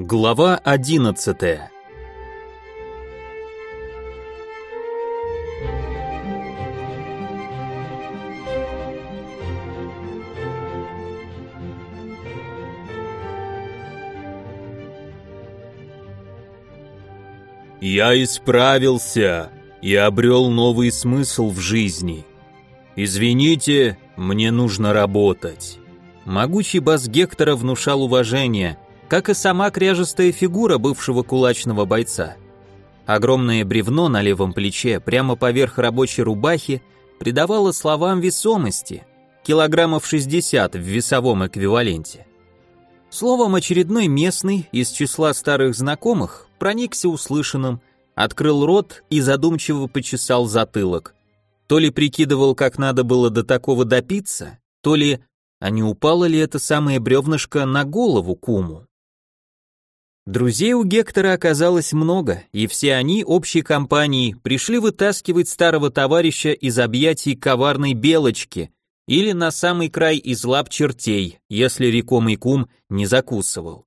Глава одиннадцатая. Я исправился и обрел новый смысл в жизни. Извините, мне нужно работать. Могучий бас Гектора внушал уважение, как и сама кряжестая фигура бывшего кулачного бойца. Огромное бревно на левом плече, прямо поверх рабочей рубахи, придавало словам весомости, килограммов 60 в весовом эквиваленте. Словом, очередной местный из числа старых знакомых проникся услышанным, открыл рот и задумчиво почесал затылок. То ли прикидывал, как надо было до такого допиться, то ли, а не упало ли это самое бревнышко на голову куму. Друзей у Гектора оказалось много, и все они, общей компанией, пришли вытаскивать старого товарища из объятий коварной белочки или на самый край из лап чертей, если рекомый кум не закусывал.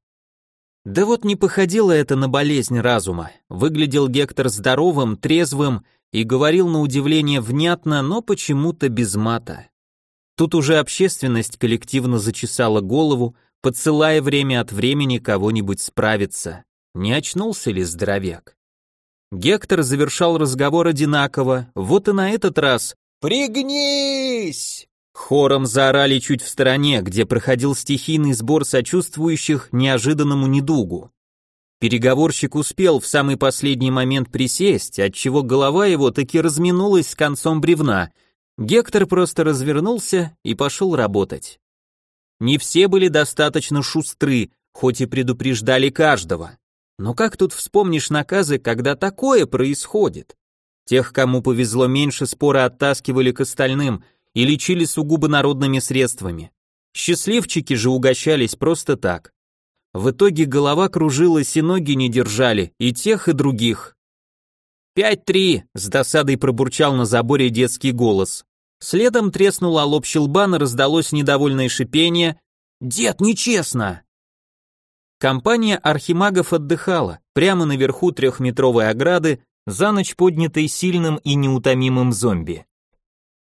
Да вот не походило это на болезнь разума. Выглядел Гектор здоровым, трезвым и говорил на удивление внятно, но почему-то без мата. Тут уже общественность коллективно зачесала голову, подсылая время от времени кого-нибудь справиться. Не очнулся ли здоровяк? Гектор завершал разговор одинаково, вот и на этот раз «Пригнись!» Хором заорали чуть в стороне, где проходил стихийный сбор сочувствующих неожиданному недугу. Переговорщик успел в самый последний момент присесть, отчего голова его таки разминулась с концом бревна. Гектор просто развернулся и пошел работать. Не все были достаточно шустры, хоть и предупреждали каждого. Но как тут вспомнишь наказы, когда такое происходит? Тех, кому повезло меньше, спора оттаскивали к остальным – и лечили сугубо народными средствами. Счастливчики же угощались просто так. В итоге голова кружилась и ноги не держали, и тех, и других. «Пять-три!» — с досадой пробурчал на заборе детский голос. Следом треснул лоб щелбана, раздалось недовольное шипение. «Дед, нечестно!» Компания архимагов отдыхала, прямо наверху трехметровой ограды, за ночь поднятой сильным и неутомимым зомби.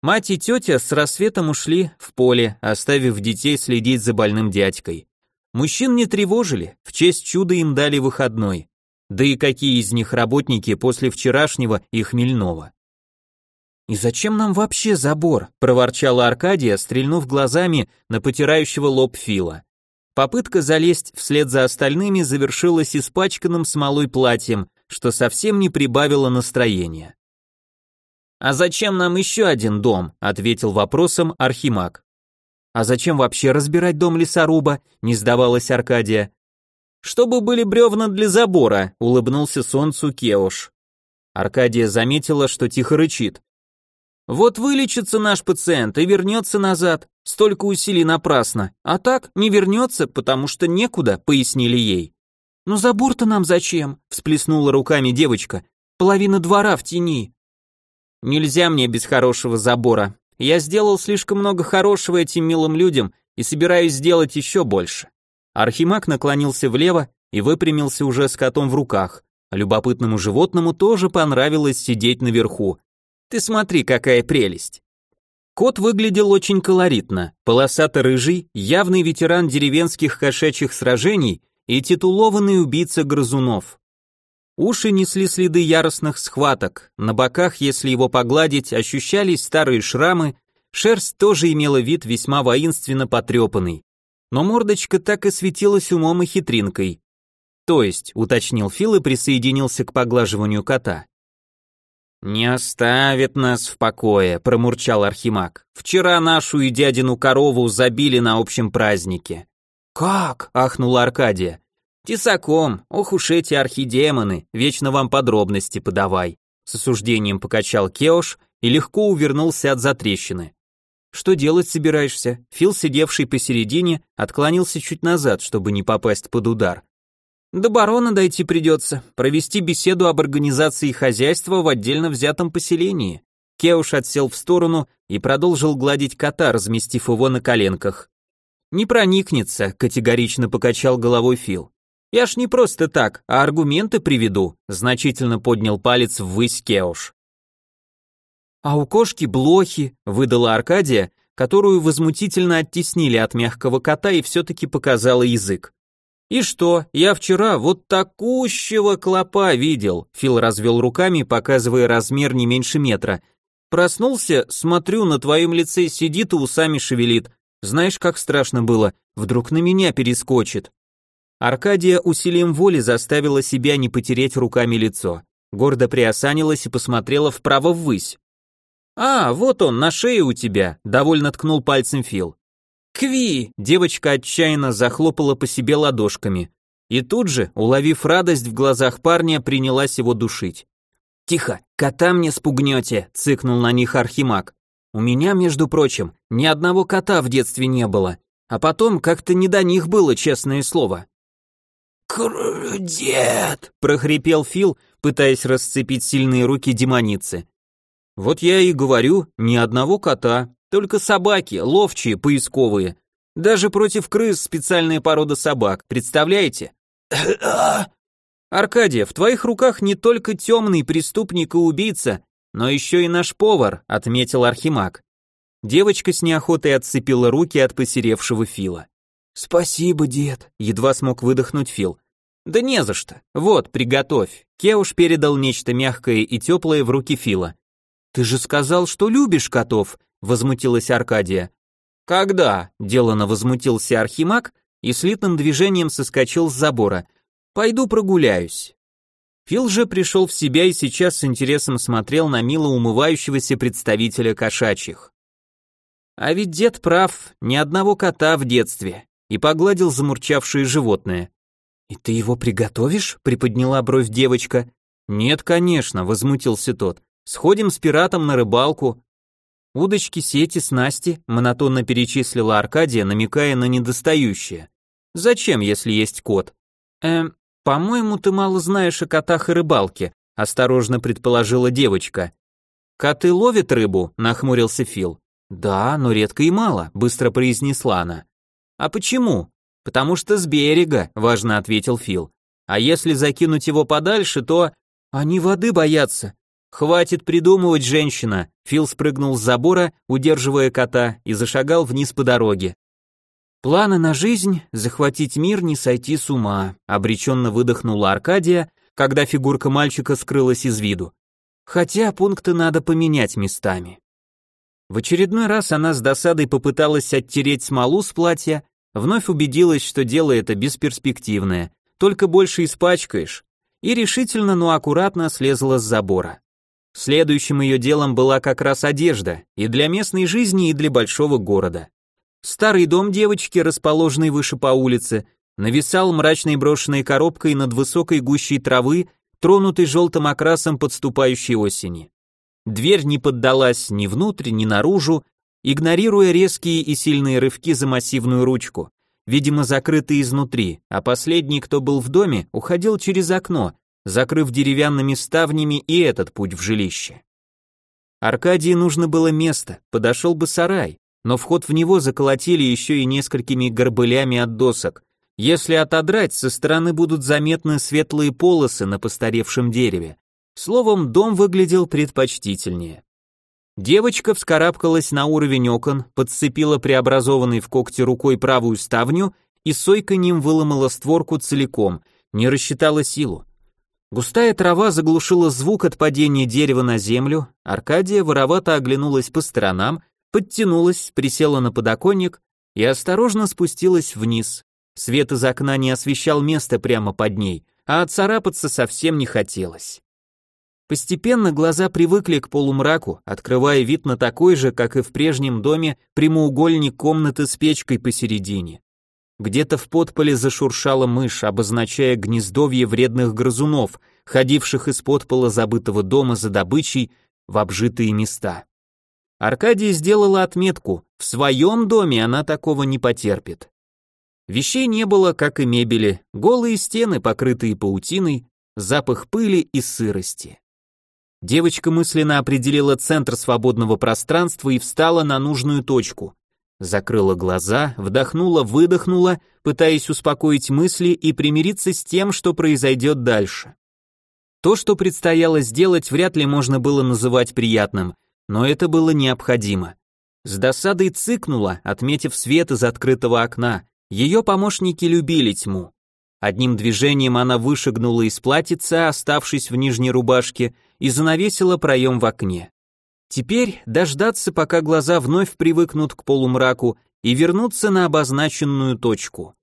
Мать и тетя с рассветом ушли в поле, оставив детей следить за больным дядькой. Мужчин не тревожили, в честь чуда им дали выходной. Да и какие из них работники после вчерашнего и хмельного. «И зачем нам вообще забор?» – проворчала Аркадия, стрельнув глазами на потирающего лоб Фила. Попытка залезть вслед за остальными завершилась испачканным смолой платьем, что совсем не прибавило настроения. «А зачем нам еще один дом?» — ответил вопросом Архимаг. «А зачем вообще разбирать дом лесоруба?» — не сдавалась Аркадия. «Чтобы были бревна для забора», — улыбнулся солнцу Кеуш. Аркадия заметила, что тихо рычит. «Вот вылечится наш пациент и вернется назад. Столько усилий напрасно. А так не вернется, потому что некуда», — пояснили ей. «Но забор-то нам зачем?» — всплеснула руками девочка. «Половина двора в тени. Нельзя мне без хорошего забора. Я сделал слишком много хорошего этим милым людям и собираюсь сделать еще больше. Архимаг наклонился влево и выпрямился уже с котом в руках. Любопытному животному тоже понравилось сидеть наверху. Ты смотри, какая прелесть. Кот выглядел очень колоритно, полосато-рыжий, явный ветеран деревенских кошачьих сражений и титулованный убийца грызунов. Уши несли следы яростных схваток, на боках, если его погладить, ощущались старые шрамы, шерсть тоже имела вид весьма воинственно потрепанный. Но мордочка так и светилась умом и хитринкой. То есть, уточнил Фил и присоединился к поглаживанию кота. «Не оставит нас в покое», — промурчал Архимаг. «Вчера нашу и дядину корову забили на общем празднике». «Как?» — ахнула Аркадия. «Тесаком, ох уж эти архидемоны, вечно вам подробности подавай», с осуждением покачал Кеош и легко увернулся от затрещины. «Что делать собираешься?» Фил, сидевший посередине, отклонился чуть назад, чтобы не попасть под удар. «До барона дойти придется, провести беседу об организации хозяйства в отдельно взятом поселении». Кеуш отсел в сторону и продолжил гладить кота, разместив его на коленках. «Не проникнется», — категорично покачал головой Фил. Я ж не просто так, а аргументы приведу, значительно поднял палец ввысь Кеуш. А у кошки блохи, выдала Аркадия, которую возмутительно оттеснили от мягкого кота и все-таки показала язык. «И что, я вчера вот такущего клопа видел», Фил развел руками, показывая размер не меньше метра. «Проснулся, смотрю, на твоем лице сидит и усами шевелит. Знаешь, как страшно было? Вдруг на меня перескочит». Аркадия усилием воли заставила себя не потереть руками лицо. Гордо приосанилась и посмотрела вправо ввысь. «А, вот он, на шее у тебя», — довольно ткнул пальцем Фил. «Кви!» — девочка отчаянно захлопала по себе ладошками. И тут же, уловив радость в глазах парня, принялась его душить. «Тихо, кота мне спугнете», — цыкнул на них Архимаг. «У меня, между прочим, ни одного кота в детстве не было, а потом как-то не до них было, честное слово». «Крудет!» — прохрипел Фил, пытаясь расцепить сильные руки демоницы. Вот я и говорю, ни одного кота, только собаки, ловчие, поисковые. Даже против крыс специальная порода собак, представляете? Аркадия, в твоих руках не только темный преступник и убийца, но еще и наш повар, отметил Архимаг. Девочка с неохотой отцепила руки от посеревшего Фила. Спасибо, дед, едва смог выдохнуть Фил. Да не за что. Вот, приготовь. Кеуш передал нечто мягкое и теплое в руки Фила. «Ты же сказал, что любишь котов», — возмутилась Аркадия. «Когда?» — делано возмутился Архимаг и слитным движением соскочил с забора. «Пойду прогуляюсь». Фил же пришел в себя и сейчас с интересом смотрел на мило умывающегося представителя кошачьих. А ведь дед прав, ни одного кота в детстве, и погладил замурчавшее животное. «И ты его приготовишь?» — приподняла бровь девочка. «Нет, конечно», — возмутился тот. Сходим с пиратом на рыбалку. Удочки, сети, снасти, монотонно перечислила Аркадия, намекая на недостающее. Зачем, если есть кот? Эм, по-моему, ты мало знаешь о котах и рыбалке, осторожно предположила девочка. Коты ловят рыбу, нахмурился Фил. Да, но редко и мало, быстро произнесла она. А почему? Потому что с берега, важно ответил Фил. А если закинуть его подальше, то они воды боятся, «Хватит придумывать, женщина!» Фил спрыгнул с забора, удерживая кота, и зашагал вниз по дороге. «Планы на жизнь — захватить мир, не сойти с ума», — обреченно выдохнула Аркадия, когда фигурка мальчика скрылась из виду. «Хотя пункты надо поменять местами». В очередной раз она с досадой попыталась оттереть смолу с платья, вновь убедилась, что дело это бесперспективное, только больше испачкаешь, и решительно, но аккуратно слезла с забора. Следующим ее делом была как раз одежда, и для местной жизни, и для большого города. Старый дом девочки, расположенный выше по улице, нависал мрачной брошенной коробкой над высокой гущей травы, тронутой желтым окрасом подступающей осени. Дверь не поддалась ни внутрь, ни наружу, игнорируя резкие и сильные рывки за массивную ручку, видимо, закрытые изнутри, а последний, кто был в доме, уходил через окно, закрыв деревянными ставнями и этот путь в жилище. Аркадии нужно было место, подошел бы сарай, но вход в него заколотили еще и несколькими горбылями от досок. Если отодрать, со стороны будут заметны светлые полосы на постаревшем дереве. Словом, дом выглядел предпочтительнее. Девочка вскарабкалась на уровень окон, подцепила преобразованной в когти рукой правую ставню и сойканьем выломала створку целиком, не рассчитала силу. Густая трава заглушила звук от падения дерева на землю, Аркадия воровато оглянулась по сторонам, подтянулась, присела на подоконник и осторожно спустилась вниз. Свет из окна не освещал место прямо под ней, а отцарапаться совсем не хотелось. Постепенно глаза привыкли к полумраку, открывая вид на такой же, как и в прежнем доме, прямоугольник комнаты с печкой посередине. Где-то в подполе зашуршала мышь, обозначая гнездовье вредных грызунов, ходивших из подпола забытого дома за добычей в обжитые места. Аркадия сделала отметку, в своем доме она такого не потерпит. Вещей не было, как и мебели, голые стены, покрытые паутиной, запах пыли и сырости. Девочка мысленно определила центр свободного пространства и встала на нужную точку. Закрыла глаза, вдохнула, выдохнула, пытаясь успокоить мысли и примириться с тем, что произойдет дальше. То, что предстояло сделать, вряд ли можно было называть приятным, но это было необходимо. С досадой цыкнула, отметив свет из открытого окна. Ее помощники любили тьму. Одним движением она вышагнула из платьица, оставшись в нижней рубашке, и занавесила проем в окне. Теперь дождаться, пока глаза вновь привыкнут к полумраку, и вернуться на обозначенную точку.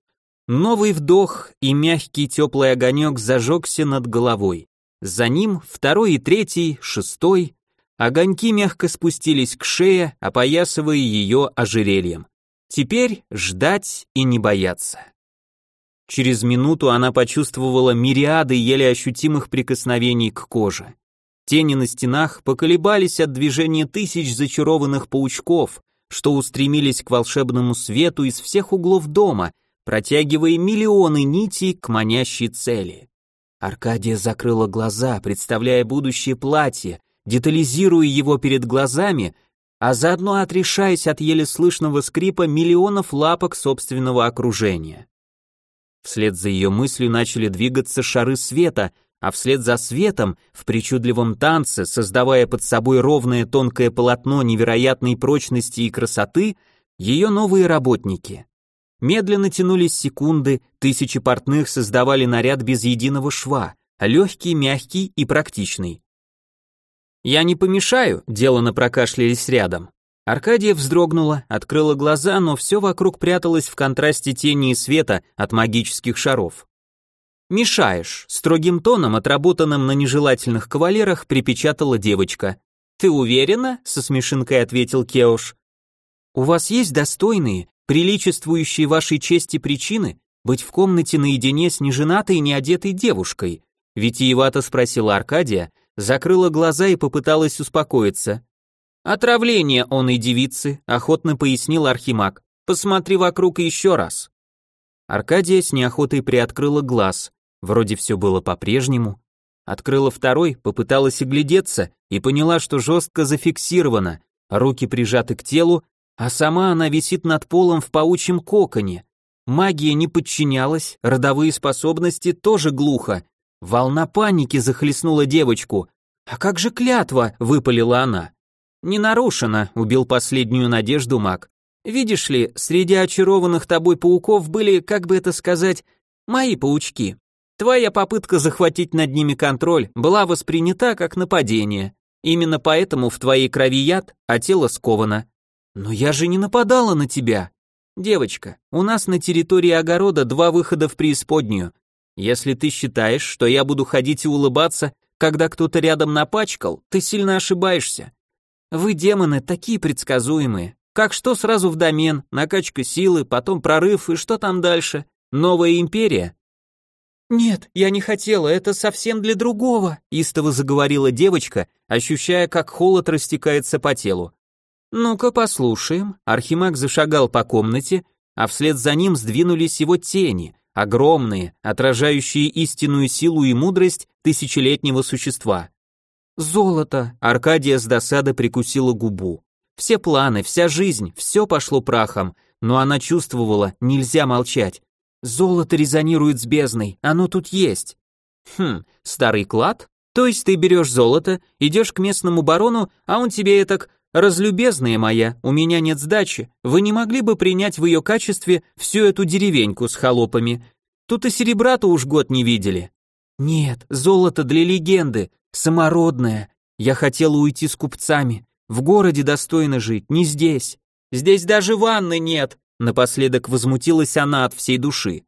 Новый вдох, и мягкий теплый огонек зажегся над головой. За ним второй и третий, шестой. Огоньки мягко спустились к шее, опоясывая ее ожерельем. Теперь ждать и не бояться. Через минуту она почувствовала мириады еле ощутимых прикосновений к коже. Тени на стенах поколебались от движения тысяч зачарованных паучков, что устремились к волшебному свету из всех углов дома, протягивая миллионы нитей к манящей цели. Аркадия закрыла глаза, представляя будущее платье, детализируя его перед глазами, а заодно отрешаясь от еле слышного скрипа миллионов лапок собственного окружения. Вслед за ее мыслью начали двигаться шары света, а вслед за светом, в причудливом танце, создавая под собой ровное тонкое полотно невероятной прочности и красоты, ее новые работники. Медленно тянулись секунды, тысячи портных создавали наряд без единого шва, легкий, мягкий и практичный. «Я не помешаю», — делано прокашлялись рядом. Аркадия вздрогнула, открыла глаза, но все вокруг пряталось в контрасте тени и света от магических шаров. «Мешаешь», — строгим тоном, отработанным на нежелательных кавалерах, припечатала девочка. «Ты уверена?» — со смешинкой ответил Кеуш. «У вас есть достойные, приличествующие вашей чести причины быть в комнате наедине с неженатой и неодетой девушкой?» Витиевато спросила Аркадия, закрыла глаза и попыталась успокоиться. «Отравление он и девицы», — охотно пояснил Архимаг. «Посмотри вокруг еще раз». Аркадия с неохотой приоткрыла глаз. Вроде все было по-прежнему. Открыла второй, попыталась оглядеться и поняла, что жестко зафиксировано, руки прижаты к телу, а сама она висит над полом в паучьем коконе. Магия не подчинялась, родовые способности тоже глухо. Волна паники захлестнула девочку. «А как же клятва?» — выпалила она. «Не нарушено», — убил последнюю надежду маг. «Видишь ли, среди очарованных тобой пауков были, как бы это сказать, мои паучки. Твоя попытка захватить над ними контроль была воспринята как нападение. Именно поэтому в твоей крови яд, а тело сковано. Но я же не нападала на тебя. Девочка, у нас на территории огорода два выхода в преисподнюю. Если ты считаешь, что я буду ходить и улыбаться, когда кто-то рядом напачкал, ты сильно ошибаешься. Вы, демоны, такие предсказуемые. Как что сразу в домен, накачка силы, потом прорыв и что там дальше? Новая империя? Нет, я не хотела, это совсем для другого, истово заговорила девочка, ощущая, как холод растекается по телу. Ну-ка послушаем. Архимаг зашагал по комнате, а вслед за ним сдвинулись его тени, огромные, отражающие истинную силу и мудрость тысячелетнего существа. Золото. Аркадия с досады прикусила губу. Все планы, вся жизнь, все пошло прахом, но она чувствовала, нельзя молчать. Золото резонирует с бездной, оно тут есть. Хм, старый клад? То есть ты берешь золото, идешь к местному барону, а он тебе так «Разлюбезная моя, у меня нет сдачи, вы не могли бы принять в ее качестве всю эту деревеньку с холопами? Тут и серебра-то уж год не видели». «Нет, золото для легенды, самородное. Я хотела уйти с купцами. В городе достойно жить, не здесь. Здесь даже ванны нет», напоследок возмутилась она от всей души.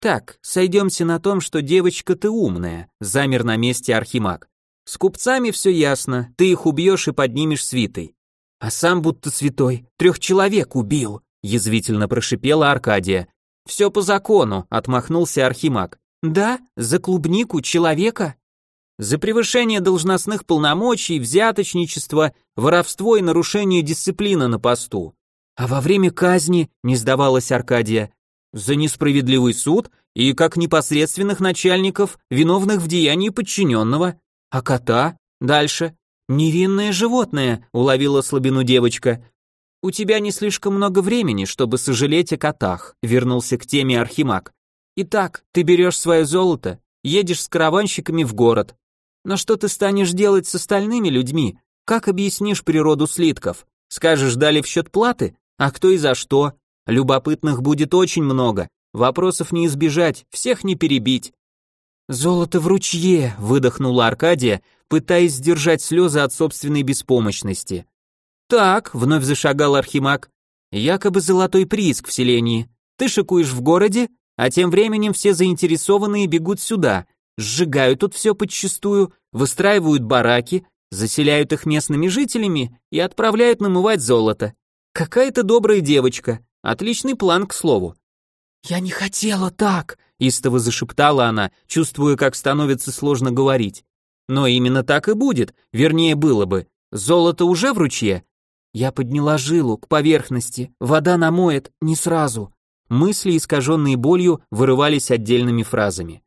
«Так, сойдемся на том, что девочка ты умная», замер на месте Архимаг. «С купцами все ясно, ты их убьешь и поднимешь свитой». «А сам будто святой, трех человек убил», язвительно прошипела Аркадия. «Все по закону», отмахнулся Архимаг. Да, за клубнику человека. За превышение должностных полномочий, взяточничество, воровство и нарушение дисциплины на посту. А во время казни, не сдавалась Аркадия, за несправедливый суд и как непосредственных начальников, виновных в деянии подчиненного. А кота? Дальше. Невинное животное, уловила слабину девочка. «У тебя не слишком много времени, чтобы сожалеть о котах», — вернулся к теме Архимаг. «Итак, ты берешь свое золото, едешь с караванщиками в город. Но что ты станешь делать с остальными людьми? Как объяснишь природу слитков? Скажешь, дали в счет платы? А кто и за что? Любопытных будет очень много, вопросов не избежать, всех не перебить». «Золото в ручье», — выдохнула Аркадия, пытаясь сдержать слезы от собственной беспомощности. «Так», — вновь зашагал Архимаг, — «якобы золотой прииск в селении. Ты шикуешь в городе, а тем временем все заинтересованные бегут сюда, сжигают тут все подчистую, выстраивают бараки, заселяют их местными жителями и отправляют намывать золото. Какая то добрая девочка, отличный план, к слову». «Я не хотела так», — истово зашептала она, чувствуя, как становится сложно говорить. «Но именно так и будет, вернее, было бы. Золото уже в ручье, я подняла жилу к поверхности, вода намоет, не сразу. Мысли, искаженные болью, вырывались отдельными фразами.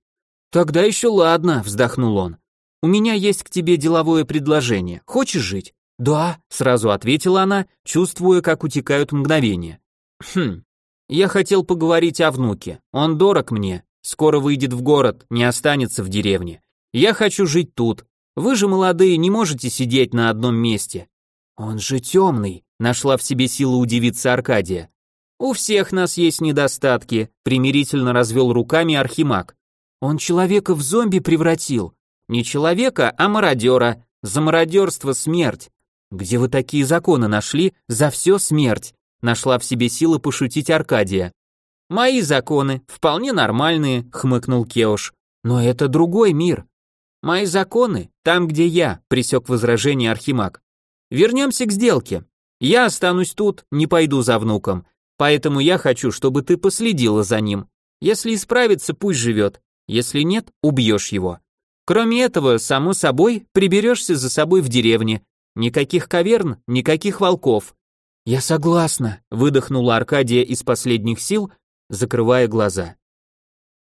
«Тогда еще ладно», — вздохнул он. «У меня есть к тебе деловое предложение. Хочешь жить?» «Да», — сразу ответила она, чувствуя, как утекают мгновения. «Хм, я хотел поговорить о внуке. Он дорог мне. Скоро выйдет в город, не останется в деревне. Я хочу жить тут. Вы же молодые не можете сидеть на одном месте. «Он же темный», — нашла в себе силу удивиться Аркадия. «У всех нас есть недостатки», — примирительно развел руками Архимаг. «Он человека в зомби превратил. Не человека, а мародера. За мародерство смерть. Где вы такие законы нашли? За все смерть», — нашла в себе силы пошутить Аркадия. «Мои законы, вполне нормальные», — хмыкнул Кеош. «Но это другой мир». «Мои законы, там, где я», — присек возражение Архимаг. Вернемся к сделке. Я останусь тут, не пойду за внуком. Поэтому я хочу, чтобы ты последила за ним. Если исправится, пусть живет. Если нет, убьешь его. Кроме этого, само собой, приберешься за собой в деревне. Никаких каверн, никаких волков. Я согласна, выдохнула Аркадия из последних сил, закрывая глаза.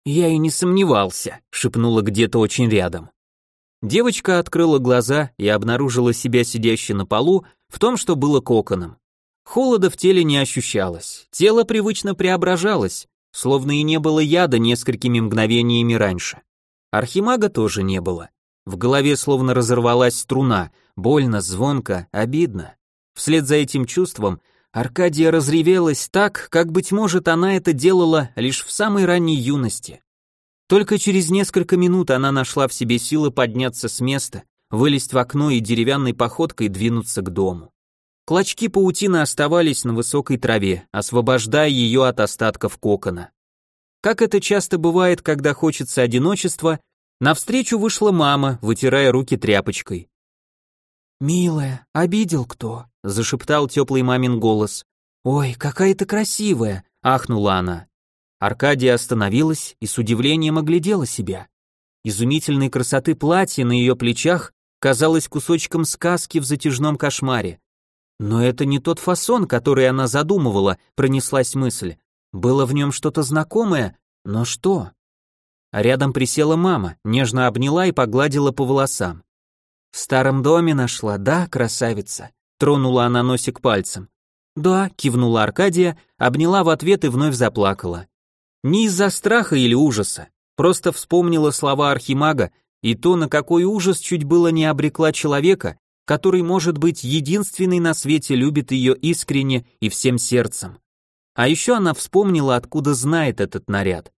Я и не сомневался, шепнула где-то очень рядом. Девочка открыла глаза и обнаружила себя сидящей на полу в том, что было коконом. Холода в теле не ощущалось, тело привычно преображалось, словно и не было яда несколькими мгновениями раньше. Архимага тоже не было. В голове словно разорвалась струна, больно, звонко, обидно. Вслед за этим чувством Аркадия разревелась так, как, быть может, она это делала лишь в самой ранней юности. Только через несколько минут она нашла в себе силы подняться с места, вылезть в окно и деревянной походкой двинуться к дому. Клочки паутины оставались на высокой траве, освобождая ее от остатков кокона. Как это часто бывает, когда хочется одиночества, навстречу вышла мама, вытирая руки тряпочкой. «Милая, обидел кто?» — зашептал теплый мамин голос. «Ой, какая ты красивая!» — ахнула она. Аркадия остановилась и с удивлением оглядела себя. Изумительной красоты платье на ее плечах казалось кусочком сказки в затяжном кошмаре. Но это не тот фасон, который она задумывала, пронеслась мысль. Было в нем что-то знакомое, но что? А рядом присела мама, нежно обняла и погладила по волосам. «В старом доме нашла, да, красавица?» Тронула она носик пальцем. «Да», кивнула Аркадия, обняла в ответ и вновь заплакала. Не из-за страха или ужаса, просто вспомнила слова Архимага и то, на какой ужас чуть было не обрекла человека, который, может быть, единственный на свете любит ее искренне и всем сердцем. А еще она вспомнила, откуда знает этот наряд.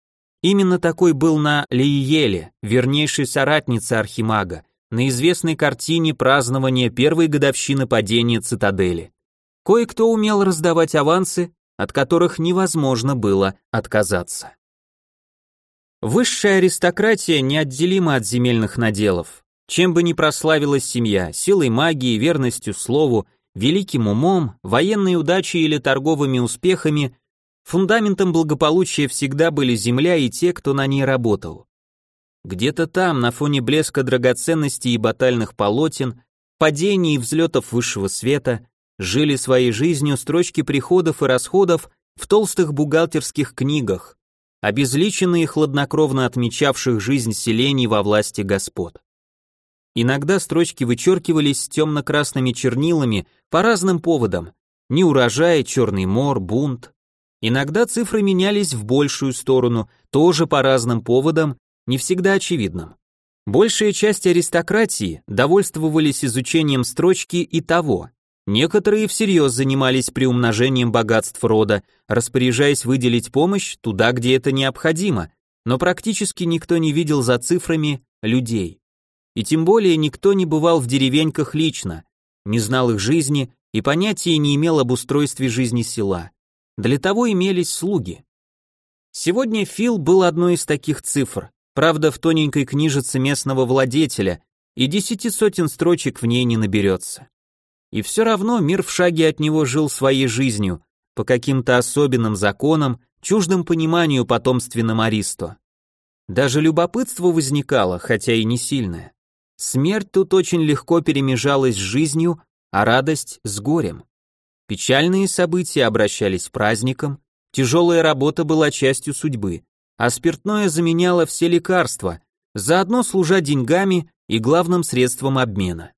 Именно такой был на Лиеле, вернейшей соратнице Архимага, на известной картине празднования первой годовщины падения цитадели. Кое-кто умел раздавать авансы, от которых невозможно было отказаться. Высшая аристократия неотделима от земельных наделов. Чем бы ни прославилась семья, силой магии, верностью слову, великим умом, военной удачей или торговыми успехами, фундаментом благополучия всегда были земля и те, кто на ней работал. Где-то там, на фоне блеска драгоценностей и батальных полотен, падений и взлетов высшего света, жили своей жизнью строчки приходов и расходов в толстых бухгалтерских книгах, обезличенные хладнокровно отмечавших жизнь селений во власти господ. Иногда строчки вычеркивались темно-красными чернилами по разным поводам, Неурожай, черный мор, бунт. Иногда цифры менялись в большую сторону, тоже по разным поводам, не всегда очевидным. Большая часть аристократии довольствовались изучением строчки и того. Некоторые всерьез занимались приумножением богатств рода, распоряжаясь выделить помощь туда, где это необходимо, но практически никто не видел за цифрами людей. И тем более никто не бывал в деревеньках лично, не знал их жизни и понятия не имел об устройстве жизни села. Для того имелись слуги. Сегодня Фил был одной из таких цифр, правда в тоненькой книжице местного владетеля, и десяти сотен строчек в ней не наберется. И все равно мир в шаге от него жил своей жизнью, по каким-то особенным законам, чуждым пониманию потомственным Аристо. Даже любопытство возникало, хотя и не сильное. Смерть тут очень легко перемежалась с жизнью, а радость с горем. Печальные события обращались праздником, тяжелая работа была частью судьбы, а спиртное заменяло все лекарства, заодно служа деньгами и главным средством обмена.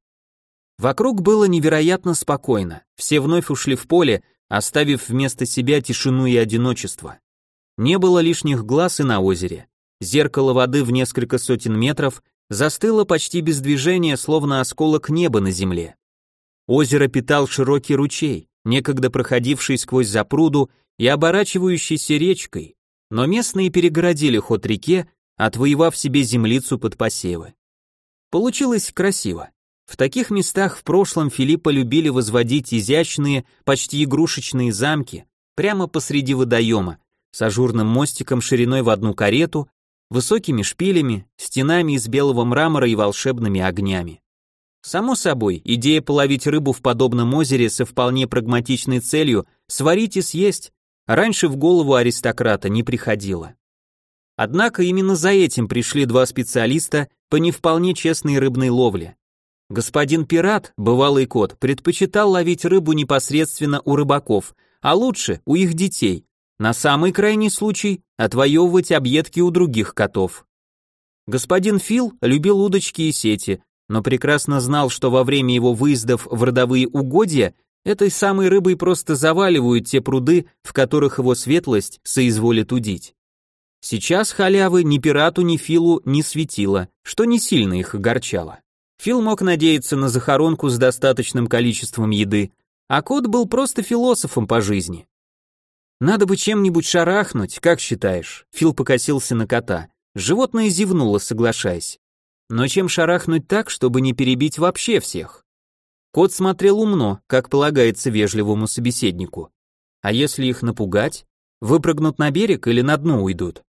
Вокруг было невероятно спокойно, все вновь ушли в поле, оставив вместо себя тишину и одиночество. Не было лишних глаз и на озере. Зеркало воды в несколько сотен метров застыло почти без движения, словно осколок неба на земле. Озеро питал широкий ручей, некогда проходивший сквозь запруду и оборачивающийся речкой, но местные перегородили ход реке, отвоевав себе землицу под посевы. Получилось красиво. В таких местах в прошлом Филиппа любили возводить изящные, почти игрушечные замки прямо посреди водоема, с ажурным мостиком шириной в одну карету, высокими шпилями, стенами из белого мрамора и волшебными огнями. Само собой, идея половить рыбу в подобном озере со вполне прагматичной целью сварить и съесть раньше в голову аристократа не приходила. Однако именно за этим пришли два специалиста по не вполне честной рыбной ловле. Господин пират, бывалый кот, предпочитал ловить рыбу непосредственно у рыбаков, а лучше у их детей, на самый крайний случай отвоевывать объедки у других котов. Господин Фил любил удочки и сети, но прекрасно знал, что во время его выездов в родовые угодья этой самой рыбой просто заваливают те пруды, в которых его светлость соизволит удить. Сейчас халявы ни пирату, ни Филу не светило, что не сильно их огорчало. Фил мог надеяться на захоронку с достаточным количеством еды, а кот был просто философом по жизни. Надо бы чем-нибудь шарахнуть, как считаешь? Фил покосился на кота. Животное зевнуло, соглашаясь. Но чем шарахнуть так, чтобы не перебить вообще всех? Кот смотрел умно, как полагается вежливому собеседнику. А если их напугать? Выпрыгнут на берег или на дно уйдут?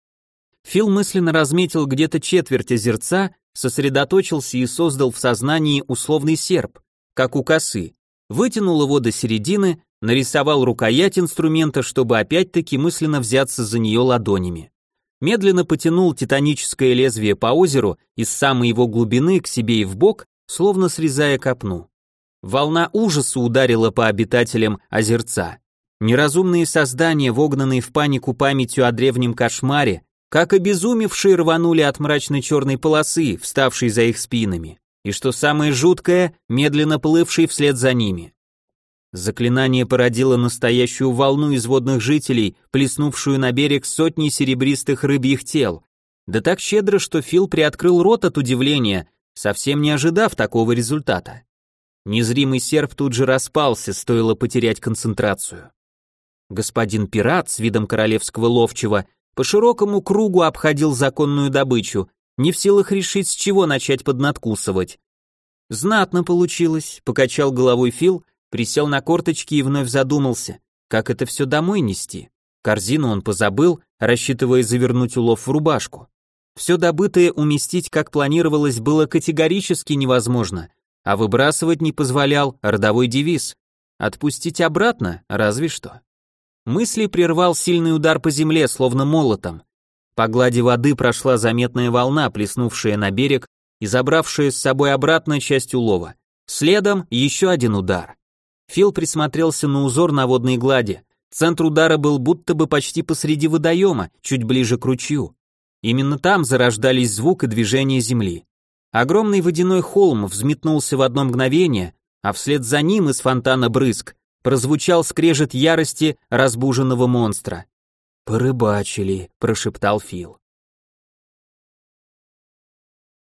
Фил мысленно разметил где-то четверть озерца, сосредоточился и создал в сознании условный серп, как у косы, вытянул его до середины, нарисовал рукоять инструмента, чтобы опять-таки мысленно взяться за нее ладонями медленно потянул титаническое лезвие по озеру из самой его глубины к себе и в бок, словно срезая копну. Волна ужаса ударила по обитателям озерца. Неразумные создания, вогнанные в панику памятью о древнем кошмаре, как обезумевшие рванули от мрачной черной полосы, вставшей за их спинами, и что самое жуткое, медленно плывшей вслед за ними. Заклинание породило настоящую волну из водных жителей, плеснувшую на берег сотни серебристых рыбьих тел. Да так щедро, что Фил приоткрыл рот от удивления, совсем не ожидав такого результата. Незримый серп тут же распался, стоило потерять концентрацию. Господин пират с видом королевского ловчего по широкому кругу обходил законную добычу, не в силах решить, с чего начать поднадкусывать. Знатно получилось, покачал головой Фил, присел на корточки и вновь задумался, как это все домой нести. Корзину он позабыл, рассчитывая завернуть улов в рубашку. Все добытое уместить, как планировалось, было категорически невозможно, а выбрасывать не позволял родовой девиз. Отпустить обратно, разве что. Мысли прервал сильный удар по земле, словно молотом. По глади воды прошла заметная волна, плеснувшая на берег и забравшая с собой обратно часть улова. Следом еще один удар. Фил присмотрелся на узор на водной глади. Центр удара был будто бы почти посреди водоема, чуть ближе к ручью. Именно там зарождались звук и движение земли. Огромный водяной холм взметнулся в одно мгновение, а вслед за ним из фонтана брызг прозвучал скрежет ярости разбуженного монстра. «Порыбачили», — прошептал Фил.